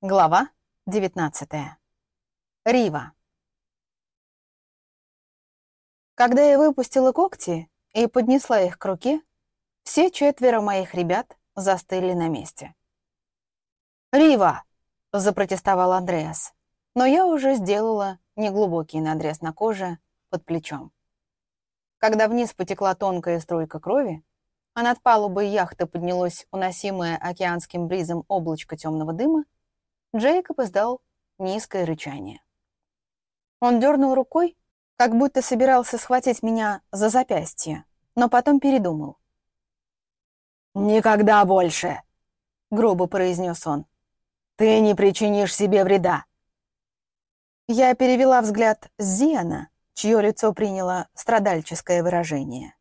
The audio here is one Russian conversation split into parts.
Глава 19. Рива. Когда я выпустила когти и поднесла их к руке, все четверо моих ребят застыли на месте. «Рива!» — запротестовал Андреас, но я уже сделала неглубокий надрез на коже под плечом. Когда вниз потекла тонкая струйка крови, а над палубой яхты поднялось уносимое океанским бризом облачко темного дыма, Джейкоб издал низкое рычание. Он дернул рукой, как будто собирался схватить меня за запястье, но потом передумал. «Никогда больше!» — грубо произнес он. «Ты не причинишь себе вреда!» Я перевела взгляд с Зиана, чье лицо приняло страдальческое выражение,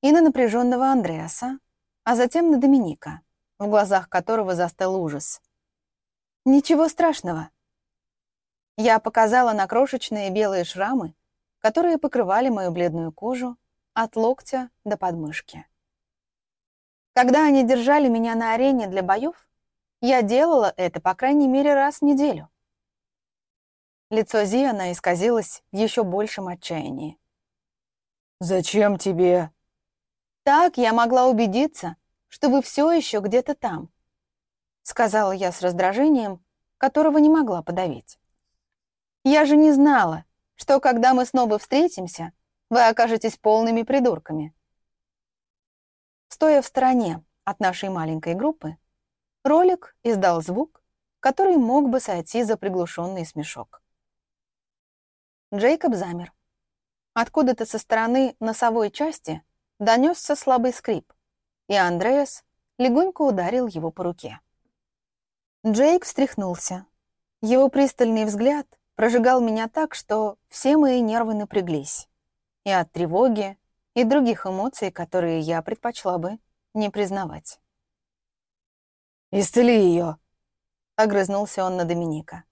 и на напряженного Андреаса, а затем на Доминика, в глазах которого застыл ужас — Ничего страшного. Я показала на крошечные белые шрамы, которые покрывали мою бледную кожу от локтя до подмышки. Когда они держали меня на арене для боев, я делала это по крайней мере раз в неделю. Лицо Зиана исказилось в еще большем отчаянии. «Зачем тебе?» «Так я могла убедиться, что вы все еще где-то там, — сказала я с раздражением, которого не могла подавить. «Я же не знала, что когда мы снова встретимся, вы окажетесь полными придурками». Стоя в стороне от нашей маленькой группы, ролик издал звук, который мог бы сойти за приглушенный смешок. Джейкоб замер. Откуда-то со стороны носовой части донесся слабый скрип, и Андреас легонько ударил его по руке. Джейк встряхнулся. Его пристальный взгляд прожигал меня так, что все мои нервы напряглись. И от тревоги, и других эмоций, которые я предпочла бы не признавать. «Исцели ее!» — огрызнулся он на Доминика.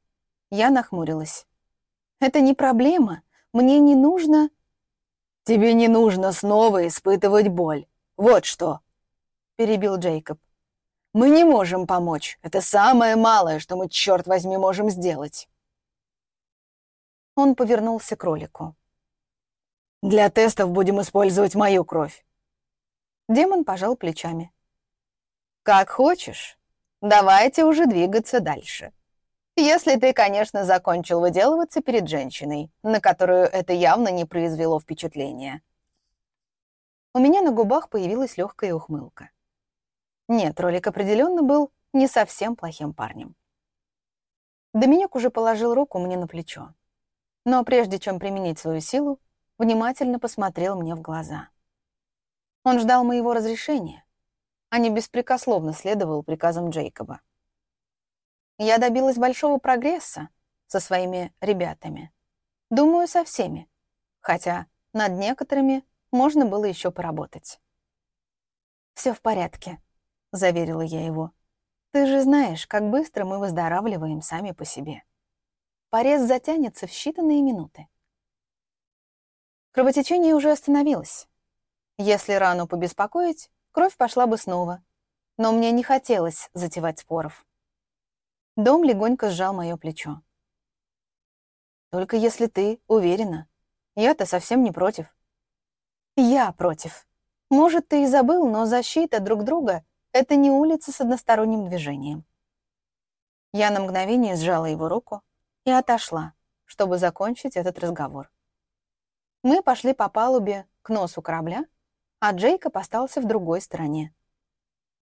Я нахмурилась. «Это не проблема. Мне не нужно...» «Тебе не нужно снова испытывать боль. Вот что!» — перебил Джейкоб. Мы не можем помочь. Это самое малое, что мы, черт возьми, можем сделать. Он повернулся к ролику. Для тестов будем использовать мою кровь. Демон пожал плечами. Как хочешь. Давайте уже двигаться дальше. Если ты, конечно, закончил выделываться перед женщиной, на которую это явно не произвело впечатления. У меня на губах появилась легкая ухмылка. Нет, Ролик определенно был не совсем плохим парнем. Доминик уже положил руку мне на плечо. Но прежде чем применить свою силу, внимательно посмотрел мне в глаза. Он ждал моего разрешения, а не беспрекословно следовал приказам Джейкоба. Я добилась большого прогресса со своими ребятами. Думаю, со всеми. Хотя над некоторыми можно было еще поработать. Все в порядке», — заверила я его. «Ты же знаешь, как быстро мы выздоравливаем сами по себе. Порез затянется в считанные минуты». Кровотечение уже остановилось. Если рану побеспокоить, кровь пошла бы снова. Но мне не хотелось затевать споров. Дом легонько сжал мое плечо. «Только если ты уверена. Я-то совсем не против». «Я против. Может, ты и забыл, но защита друг друга это не улица с односторонним движением. Я на мгновение сжала его руку и отошла, чтобы закончить этот разговор. Мы пошли по палубе к носу корабля, а Джейкоб остался в другой стороне.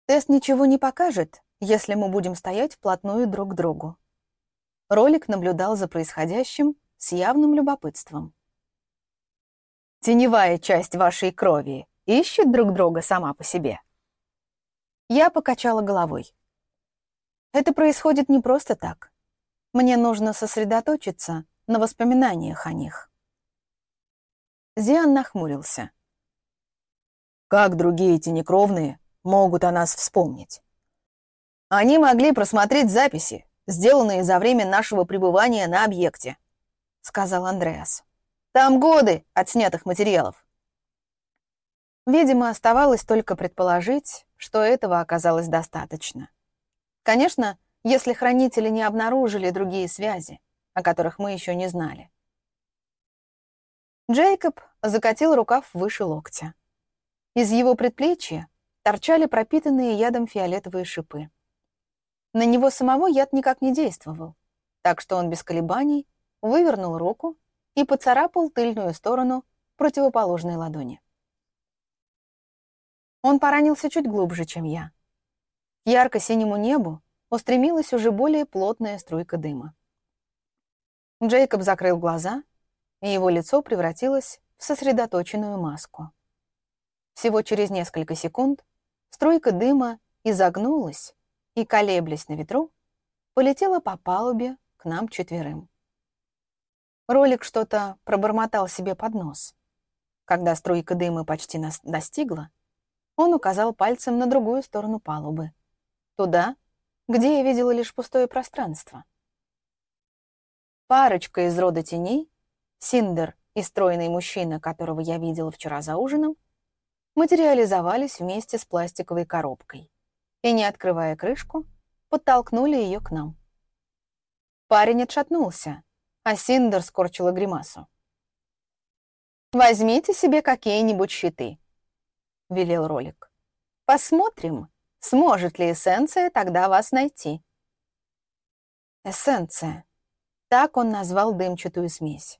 Тест ничего не покажет, если мы будем стоять вплотную друг к другу. Ролик наблюдал за происходящим с явным любопытством. «Теневая часть вашей крови ищет друг друга сама по себе», я покачала головой. Это происходит не просто так. Мне нужно сосредоточиться на воспоминаниях о них. Зиан нахмурился. Как другие тенекровные могут о нас вспомнить? Они могли просмотреть записи, сделанные за время нашего пребывания на объекте, сказал Андреас. Там годы отснятых материалов. Видимо, оставалось только предположить, что этого оказалось достаточно. Конечно, если хранители не обнаружили другие связи, о которых мы еще не знали. Джейкоб закатил рукав выше локтя. Из его предплечья торчали пропитанные ядом фиолетовые шипы. На него самого яд никак не действовал, так что он без колебаний вывернул руку и поцарапал тыльную сторону противоположной ладони. Он поранился чуть глубже, чем я. К ярко-синему небу устремилась уже более плотная струйка дыма. Джейкоб закрыл глаза, и его лицо превратилось в сосредоточенную маску. Всего через несколько секунд струйка дыма изогнулась и, колеблясь на ветру, полетела по палубе к нам четверым. Ролик что-то пробормотал себе под нос. Когда струйка дыма почти нас достигла, он указал пальцем на другую сторону палубы. Туда, где я видела лишь пустое пространство. Парочка из рода теней, Синдер и стройный мужчина, которого я видела вчера за ужином, материализовались вместе с пластиковой коробкой и, не открывая крышку, подтолкнули ее к нам. Парень отшатнулся, а Синдер скорчила гримасу. «Возьмите себе какие-нибудь щиты», — велел ролик. «Посмотрим, сможет ли эссенция тогда вас найти». Эссенция. Так он назвал дымчатую смесь.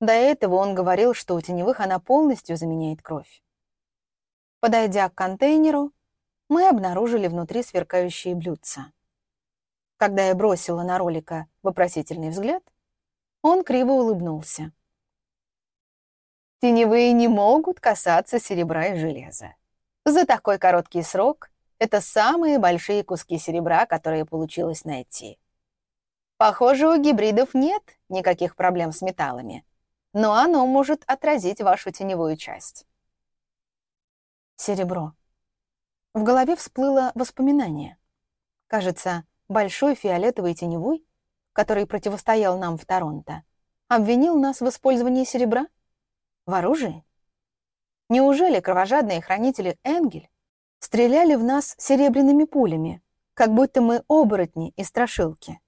До этого он говорил, что у теневых она полностью заменяет кровь. Подойдя к контейнеру, мы обнаружили внутри сверкающие блюдца. Когда я бросила на ролика вопросительный взгляд, он криво улыбнулся. Теневые не могут касаться серебра и железа. За такой короткий срок это самые большие куски серебра, которые получилось найти. Похоже, у гибридов нет никаких проблем с металлами, но оно может отразить вашу теневую часть. Серебро. В голове всплыло воспоминание. Кажется, большой фиолетовый теневой, который противостоял нам в Торонто, обвинил нас в использовании серебра? В оружии? Неужели кровожадные хранители Энгель стреляли в нас серебряными пулями, как будто мы оборотни и страшилки?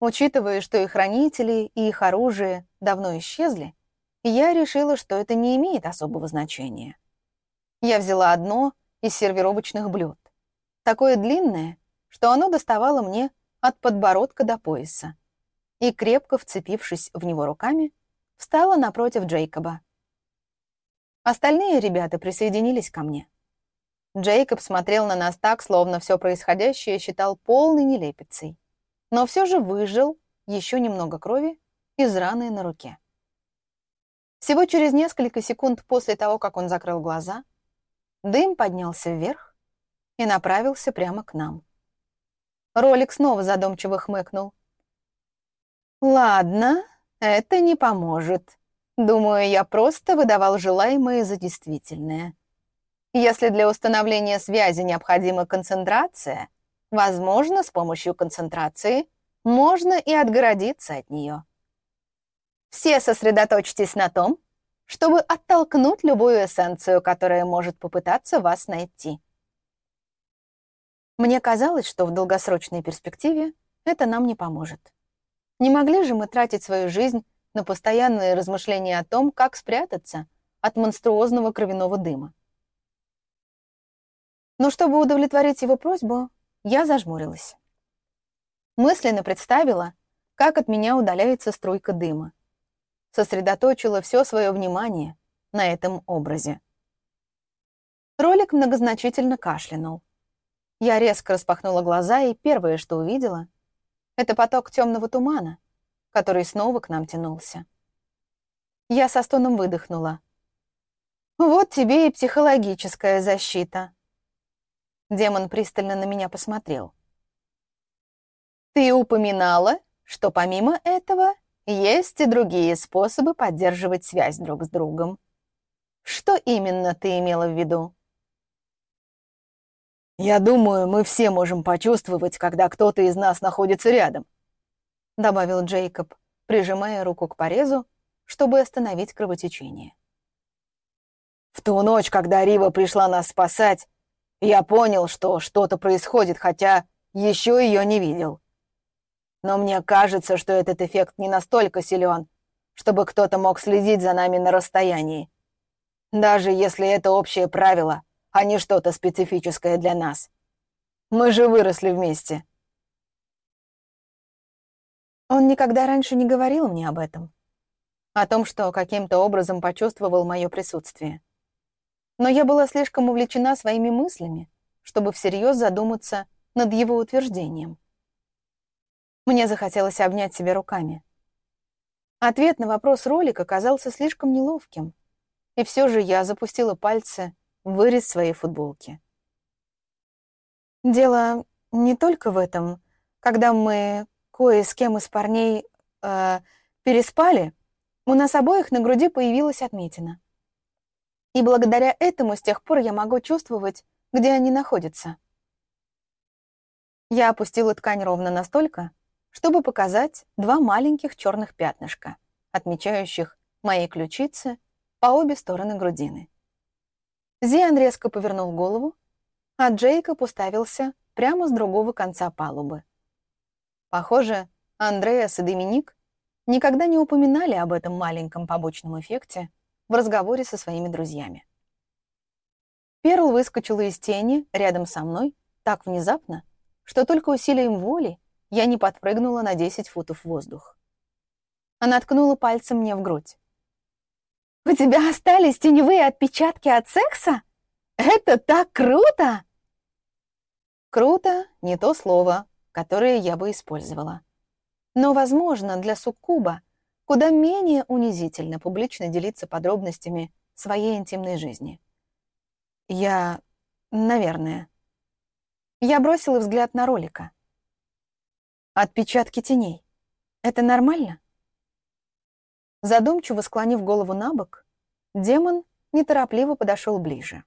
Учитывая, что и хранители, и их оружие давно исчезли, я решила, что это не имеет особого значения. Я взяла одно из сервировочных блюд, такое длинное, что оно доставало мне от подбородка до пояса, и, крепко вцепившись в него руками, встала напротив Джейкоба. Остальные ребята присоединились ко мне. Джейкоб смотрел на нас так, словно все происходящее считал полной нелепицей, но все же выжил еще немного крови из раны на руке. Всего через несколько секунд после того, как он закрыл глаза, дым поднялся вверх и направился прямо к нам. Ролик снова задумчиво хмыкнул. «Ладно, это не поможет. Думаю, я просто выдавал желаемое за действительное. Если для установления связи необходима концентрация, возможно, с помощью концентрации можно и отгородиться от нее. Все сосредоточьтесь на том, чтобы оттолкнуть любую эссенцию, которая может попытаться вас найти. Мне казалось, что в долгосрочной перспективе это нам не поможет. Не могли же мы тратить свою жизнь на постоянные размышления о том, как спрятаться от монструозного кровяного дыма. Но чтобы удовлетворить его просьбу, я зажмурилась. Мысленно представила, как от меня удаляется струйка дыма. Сосредоточила все свое внимание на этом образе. Ролик многозначительно кашлянул. Я резко распахнула глаза, и первое, что увидела, это поток темного тумана, который снова к нам тянулся. Я со стоном выдохнула. «Вот тебе и психологическая защита». Демон пристально на меня посмотрел. «Ты упоминала, что помимо этого есть и другие способы поддерживать связь друг с другом. Что именно ты имела в виду?» «Я думаю, мы все можем почувствовать, когда кто-то из нас находится рядом», — добавил Джейкоб, прижимая руку к порезу, чтобы остановить кровотечение. «В ту ночь, когда Рива пришла нас спасать, я понял, что что-то происходит, хотя еще ее не видел. Но мне кажется, что этот эффект не настолько силен, чтобы кто-то мог следить за нами на расстоянии. Даже если это общее правило, а не что-то специфическое для нас. Мы же выросли вместе. Он никогда раньше не говорил мне об этом. О том, что каким-то образом почувствовал мое присутствие. Но я была слишком увлечена своими мыслями, чтобы всерьез задуматься над его утверждением. Мне захотелось обнять себя руками. Ответ на вопрос ролика казался слишком неловким, и все же я запустила пальцы вырез своей футболки. Дело не только в этом. Когда мы кое с кем из парней э, переспали, у нас обоих на груди появилась отметина. И благодаря этому с тех пор я могу чувствовать, где они находятся. Я опустила ткань ровно настолько, чтобы показать два маленьких черных пятнышка, отмечающих мои ключицы по обе стороны грудины. Зиан резко повернул голову, а Джейкоб уставился прямо с другого конца палубы. Похоже, Андреас и Доминик никогда не упоминали об этом маленьком побочном эффекте в разговоре со своими друзьями. Перл выскочила из тени рядом со мной так внезапно, что только усилием воли я не подпрыгнула на 10 футов в воздух. Она ткнула пальцем мне в грудь. «У тебя остались теневые отпечатки от секса? Это так круто!» «Круто» — не то слово, которое я бы использовала. Но, возможно, для суккуба куда менее унизительно публично делиться подробностями своей интимной жизни. Я... наверное. Я бросила взгляд на ролика. Отпечатки теней. Это нормально? Задумчиво склонив голову на бок, демон неторопливо подошел ближе.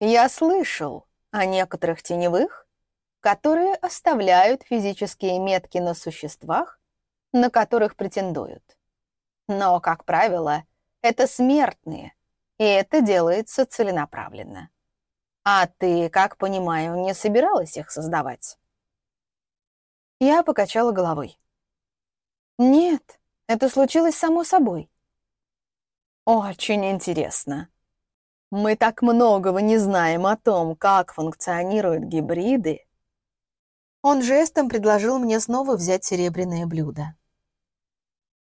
Я слышал о некоторых теневых, которые оставляют физические метки на существах, на которых претендуют. Но, как правило, это смертные, и это делается целенаправленно. А ты, как понимаю, не собиралась их создавать? Я покачала головой. Нет, это случилось само собой. Очень интересно. Мы так многого не знаем о том, как функционируют гибриды. Он жестом предложил мне снова взять серебряное блюдо.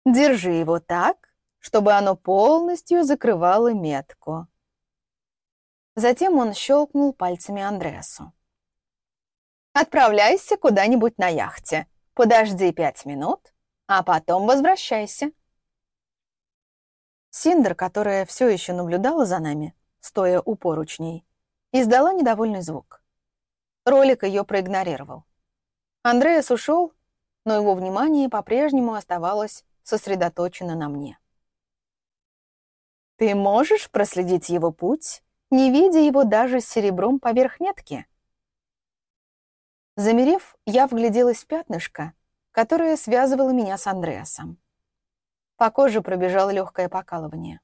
Держи его так, чтобы оно полностью закрывало метку. Затем он щелкнул пальцами Андреасу. «Отправляйся куда-нибудь на яхте. Подожди пять минут, а потом возвращайся». Синдер, которая все еще наблюдала за нами, стоя у поручней, издала недовольный звук. Ролик ее проигнорировал. Андреас ушел, но его внимание по-прежнему оставалось сосредоточено на мне. «Ты можешь проследить его путь не видя его даже с серебром поверх метки. Замерев, я вгляделась в пятнышко, которое связывало меня с Андреасом. По коже пробежало легкое покалывание.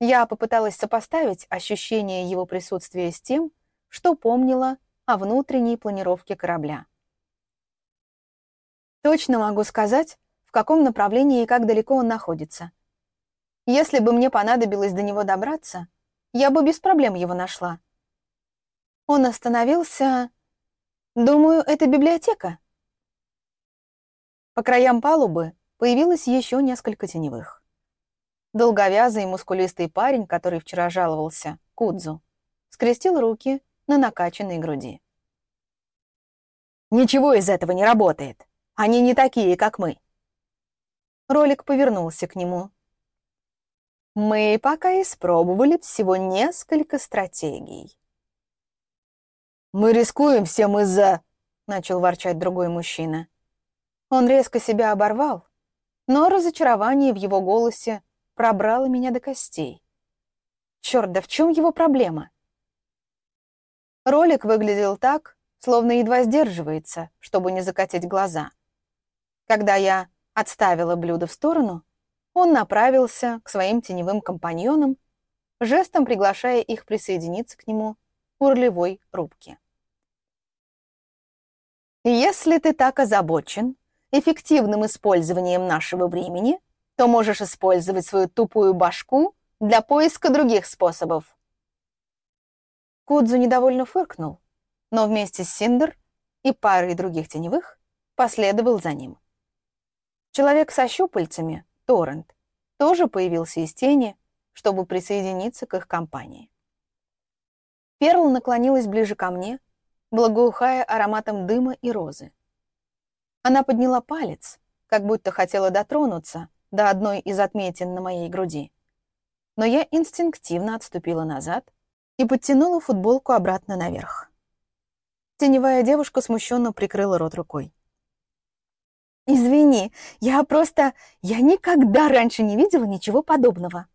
Я попыталась сопоставить ощущение его присутствия с тем, что помнила о внутренней планировке корабля. Точно могу сказать, в каком направлении и как далеко он находится. Если бы мне понадобилось до него добраться, я бы без проблем его нашла. Он остановился... Думаю, это библиотека. По краям палубы появилось еще несколько теневых. Долговязый мускулистый парень, который вчера жаловался, Кудзу, скрестил руки на накачанной груди. «Ничего из этого не работает. Они не такие, как мы». Ролик повернулся к нему, мы пока испробовали всего несколько стратегий. «Мы рискуем всем из-за...» — начал ворчать другой мужчина. Он резко себя оборвал, но разочарование в его голосе пробрало меня до костей. Черт, да в чем его проблема? Ролик выглядел так, словно едва сдерживается, чтобы не закатить глаза. Когда я отставила блюдо в сторону, он направился к своим теневым компаньонам, жестом приглашая их присоединиться к нему у рулевой рубки. Если ты так озабочен эффективным использованием нашего времени, то можешь использовать свою тупую башку для поиска других способов. Кудзу недовольно фыркнул, но вместе с Синдер и парой других теневых последовал за ним. Человек со щупальцами, Торрент, тоже появился из тени, чтобы присоединиться к их компании. Перл наклонилась ближе ко мне, благоухая ароматом дыма и розы. Она подняла палец, как будто хотела дотронуться до одной из отметин на моей груди. Но я инстинктивно отступила назад и подтянула футболку обратно наверх. Теневая девушка смущенно прикрыла рот рукой. «Извини, я просто... Я никогда раньше не видела ничего подобного».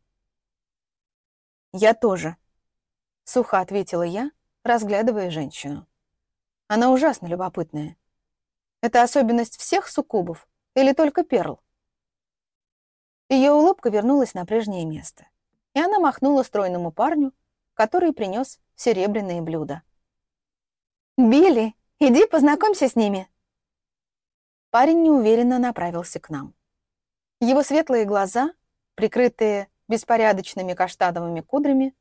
«Я тоже», — сухо ответила я, разглядывая женщину. Она ужасно любопытная. Это особенность всех суккубов или только перл? Ее улыбка вернулась на прежнее место, и она махнула стройному парню, который принес серебряные блюда. «Билли, иди познакомься с ними!» Парень неуверенно направился к нам. Его светлые глаза, прикрытые беспорядочными каштановыми кудрями,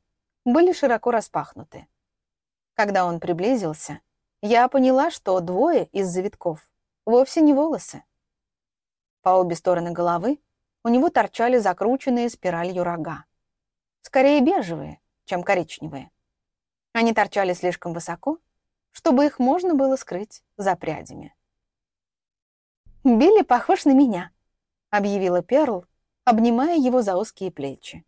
были широко распахнуты. Когда он приблизился, я поняла, что двое из завитков вовсе не волосы. По обе стороны головы у него торчали закрученные спиралью рога. Скорее бежевые, чем коричневые. Они торчали слишком высоко, чтобы их можно было скрыть за прядями. «Билли похож на меня», — объявила Перл, обнимая его за узкие плечи.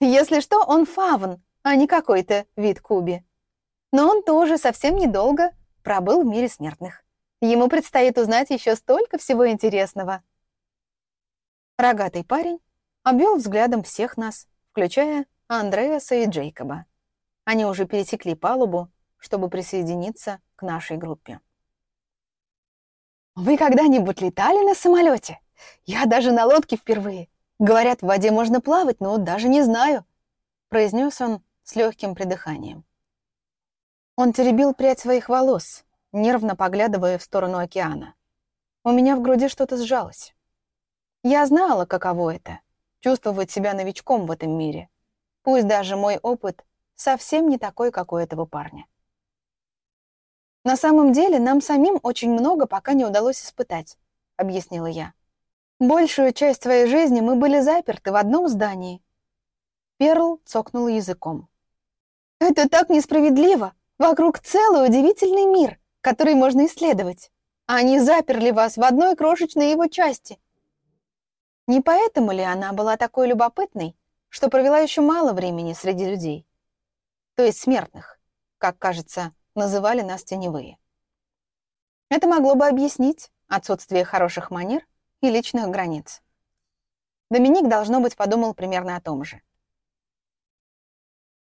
«Если что, он фавн, а не какой-то вид куби» но он тоже совсем недолго пробыл в мире смертных. Ему предстоит узнать еще столько всего интересного. Рогатый парень обвел взглядом всех нас, включая Андреаса и Джейкоба. Они уже пересекли палубу, чтобы присоединиться к нашей группе. «Вы когда-нибудь летали на самолете? Я даже на лодке впервые. Говорят, в воде можно плавать, но даже не знаю», произнес он с легким придыханием. Он теребил прядь своих волос, нервно поглядывая в сторону океана. У меня в груди что-то сжалось. Я знала, каково это — чувствовать себя новичком в этом мире. Пусть даже мой опыт совсем не такой, как у этого парня. «На самом деле нам самим очень много пока не удалось испытать», — объяснила я. «Большую часть своей жизни мы были заперты в одном здании». Перл цокнула языком. «Это так несправедливо!» Вокруг целый удивительный мир, который можно исследовать. А они заперли вас в одной крошечной его части. Не поэтому ли она была такой любопытной, что провела еще мало времени среди людей? То есть смертных, как, кажется, называли нас теневые. Это могло бы объяснить отсутствие хороших манер и личных границ. Доминик, должно быть, подумал примерно о том же.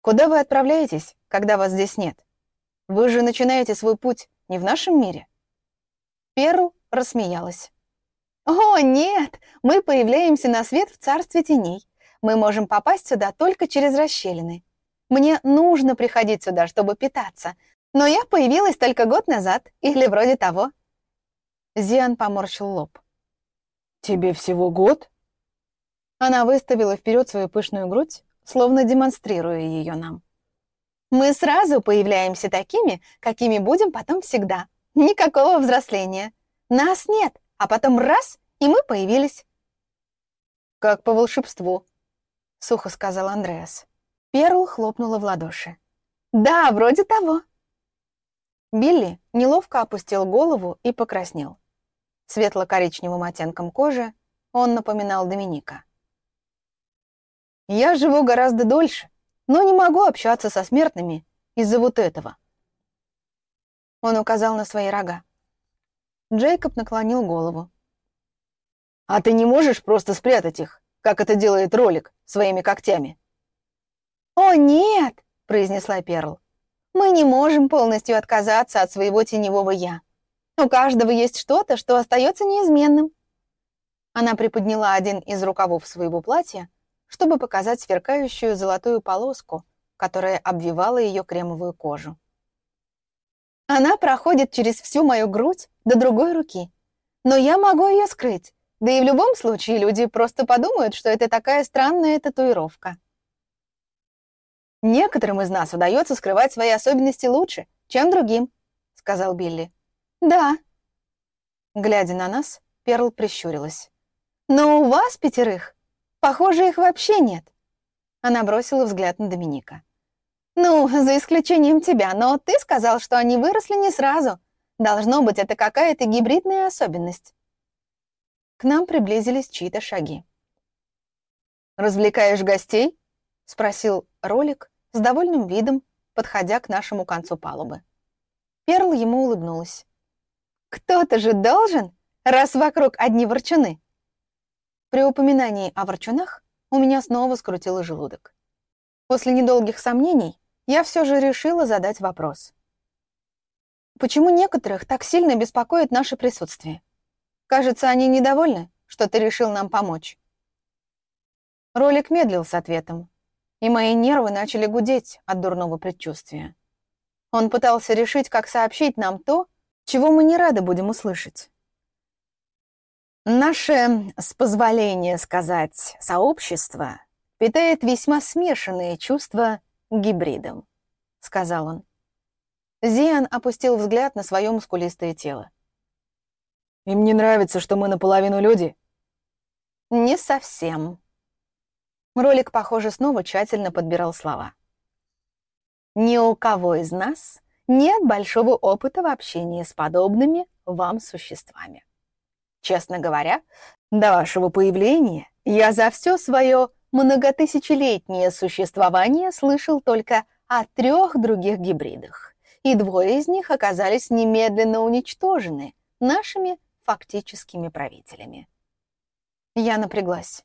«Куда вы отправляетесь, когда вас здесь нет?» Вы же начинаете свой путь не в нашем мире?» Перл рассмеялась. «О, нет! Мы появляемся на свет в царстве теней. Мы можем попасть сюда только через расщелины. Мне нужно приходить сюда, чтобы питаться. Но я появилась только год назад, или вроде того». Зиан поморщил лоб. «Тебе всего год?» Она выставила вперед свою пышную грудь, словно демонстрируя ее нам. Мы сразу появляемся такими, какими будем потом всегда. Никакого взросления. Нас нет, а потом раз, и мы появились. «Как по волшебству», — сухо сказал Андреас. Перл хлопнула в ладоши. «Да, вроде того». Билли неловко опустил голову и покраснел. Светло-коричневым оттенком кожи он напоминал Доминика. «Я живу гораздо дольше», но не могу общаться со смертными из-за вот этого. Он указал на свои рога. Джейкоб наклонил голову. «А ты не можешь просто спрятать их, как это делает ролик своими когтями?» «О, нет!» — произнесла Перл. «Мы не можем полностью отказаться от своего теневого «я». У каждого есть что-то, что остается неизменным». Она приподняла один из рукавов своего платья, чтобы показать сверкающую золотую полоску, которая обвивала ее кремовую кожу. Она проходит через всю мою грудь до другой руки. Но я могу ее скрыть. Да и в любом случае люди просто подумают, что это такая странная татуировка. «Некоторым из нас удается скрывать свои особенности лучше, чем другим», — сказал Билли. «Да». Глядя на нас, Перл прищурилась. «Но у вас пятерых, похоже, их вообще нет». Она бросила взгляд на Доминика. «Ну, за исключением тебя, но ты сказал, что они выросли не сразу. Должно быть, это какая-то гибридная особенность». К нам приблизились чьи-то шаги. «Развлекаешь гостей?» — спросил ролик с довольным видом, подходя к нашему концу палубы. Перл ему улыбнулась. «Кто-то же должен, раз вокруг одни ворчуны!» При упоминании о ворчунах у меня снова скрутило желудок. После недолгих сомнений я все же решила задать вопрос. Почему некоторых так сильно беспокоит наше присутствие? Кажется, они недовольны, что ты решил нам помочь. Ролик медлил с ответом, и мои нервы начали гудеть от дурного предчувствия. Он пытался решить, как сообщить нам то, чего мы не рады будем услышать. Наше, с позволения сказать, сообщество питает весьма смешанные чувства гибридом», — сказал он. Зиан опустил взгляд на свое мускулистое тело. «Им не нравится, что мы наполовину люди?» «Не совсем». Ролик, похоже, снова тщательно подбирал слова. «Ни у кого из нас нет большого опыта в общении с подобными вам существами. Честно говоря, до вашего появления я за все свое многотысячелетнее существование слышал только о трех других гибридах, и двое из них оказались немедленно уничтожены нашими фактическими правителями. Я напряглась.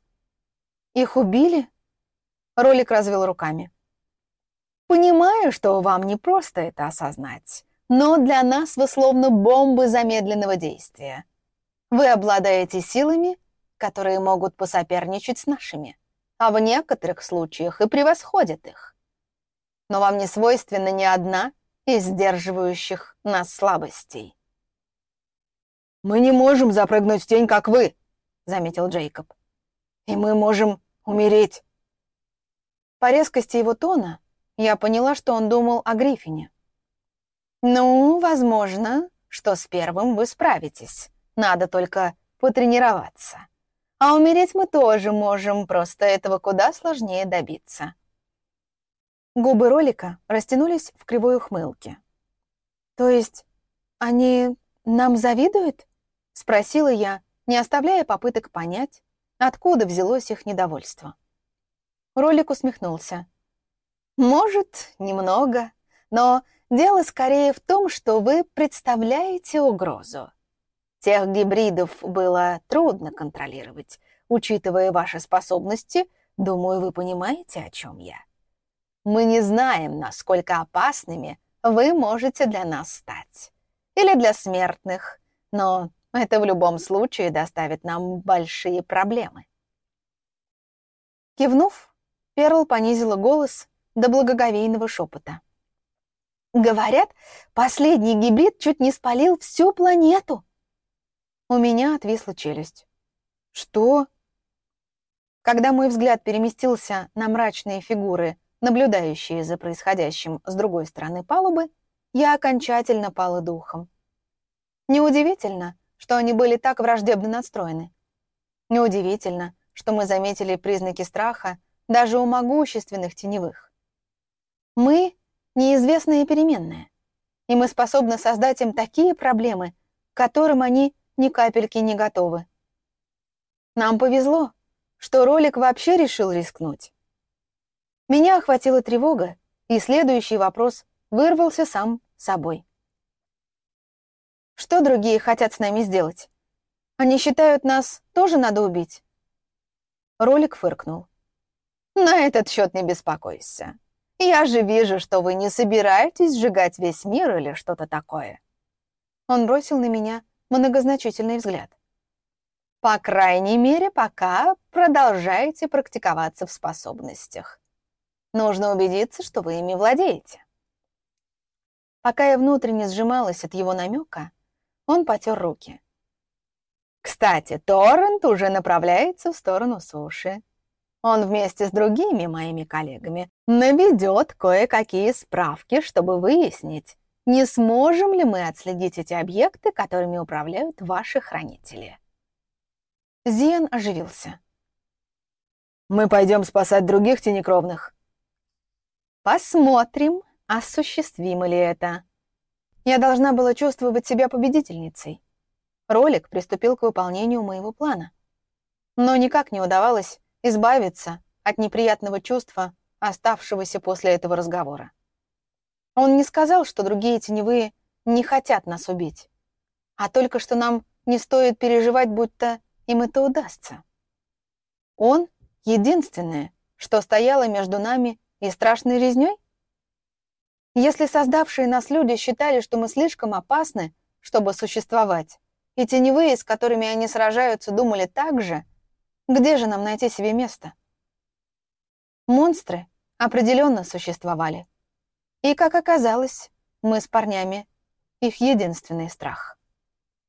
Их убили? Ролик развел руками. Понимаю, что вам не просто это осознать, но для нас вы словно бомбы замедленного действия. Вы обладаете силами, которые могут посоперничать с нашими а в некоторых случаях и превосходит их. Но вам не свойственна ни одна из сдерживающих нас слабостей. «Мы не можем запрыгнуть в тень, как вы», — заметил Джейкоб. «И мы можем умереть». По резкости его тона я поняла, что он думал о Гриффине. «Ну, возможно, что с первым вы справитесь. Надо только потренироваться». А умереть мы тоже можем, просто этого куда сложнее добиться. Губы ролика растянулись в кривой ухмылке. «То есть они нам завидуют?» — спросила я, не оставляя попыток понять, откуда взялось их недовольство. Ролик усмехнулся. «Может, немного, но дело скорее в том, что вы представляете угрозу. Тех гибридов было трудно контролировать. Учитывая ваши способности, думаю, вы понимаете, о чем я. Мы не знаем, насколько опасными вы можете для нас стать. Или для смертных, но это в любом случае доставит нам большие проблемы. Кивнув, Перл понизила голос до благоговейного шепота. «Говорят, последний гибрид чуть не спалил всю планету!» У меня отвисла челюсть. «Что?» Когда мой взгляд переместился на мрачные фигуры, наблюдающие за происходящим с другой стороны палубы, я окончательно пала духом. Неудивительно, что они были так враждебно настроены. Неудивительно, что мы заметили признаки страха даже у могущественных теневых. Мы — неизвестные переменные, и мы способны создать им такие проблемы, которым они ни капельки не готовы. Нам повезло, что ролик вообще решил рискнуть. Меня охватила тревога, и следующий вопрос вырвался сам собой. Что другие хотят с нами сделать? Они считают, нас тоже надо убить? Ролик фыркнул. На этот счет не беспокойся. Я же вижу, что вы не собираетесь сжигать весь мир или что-то такое. Он бросил на меня многозначительный взгляд. По крайней мере, пока продолжаете практиковаться в способностях. Нужно убедиться, что вы ими владеете. Пока я внутренне сжималась от его намека, он потер руки. Кстати, Торрент уже направляется в сторону суши. Он вместе с другими моими коллегами наведет кое-какие справки, чтобы выяснить, не сможем ли мы отследить эти объекты, которыми управляют ваши хранители. Зиан оживился. «Мы пойдем спасать других тенекровных?» «Посмотрим, осуществимо ли это. Я должна была чувствовать себя победительницей. Ролик приступил к выполнению моего плана. Но никак не удавалось избавиться от неприятного чувства, оставшегося после этого разговора. Он не сказал, что другие теневые не хотят нас убить, а только что нам не стоит переживать, будто им это удастся. Он — единственное, что стояло между нами и страшной резнёй? Если создавшие нас люди считали, что мы слишком опасны, чтобы существовать, и теневые, с которыми они сражаются, думали так же, где же нам найти себе место? Монстры определенно существовали. И, как оказалось, мы с парнями — их единственный страх.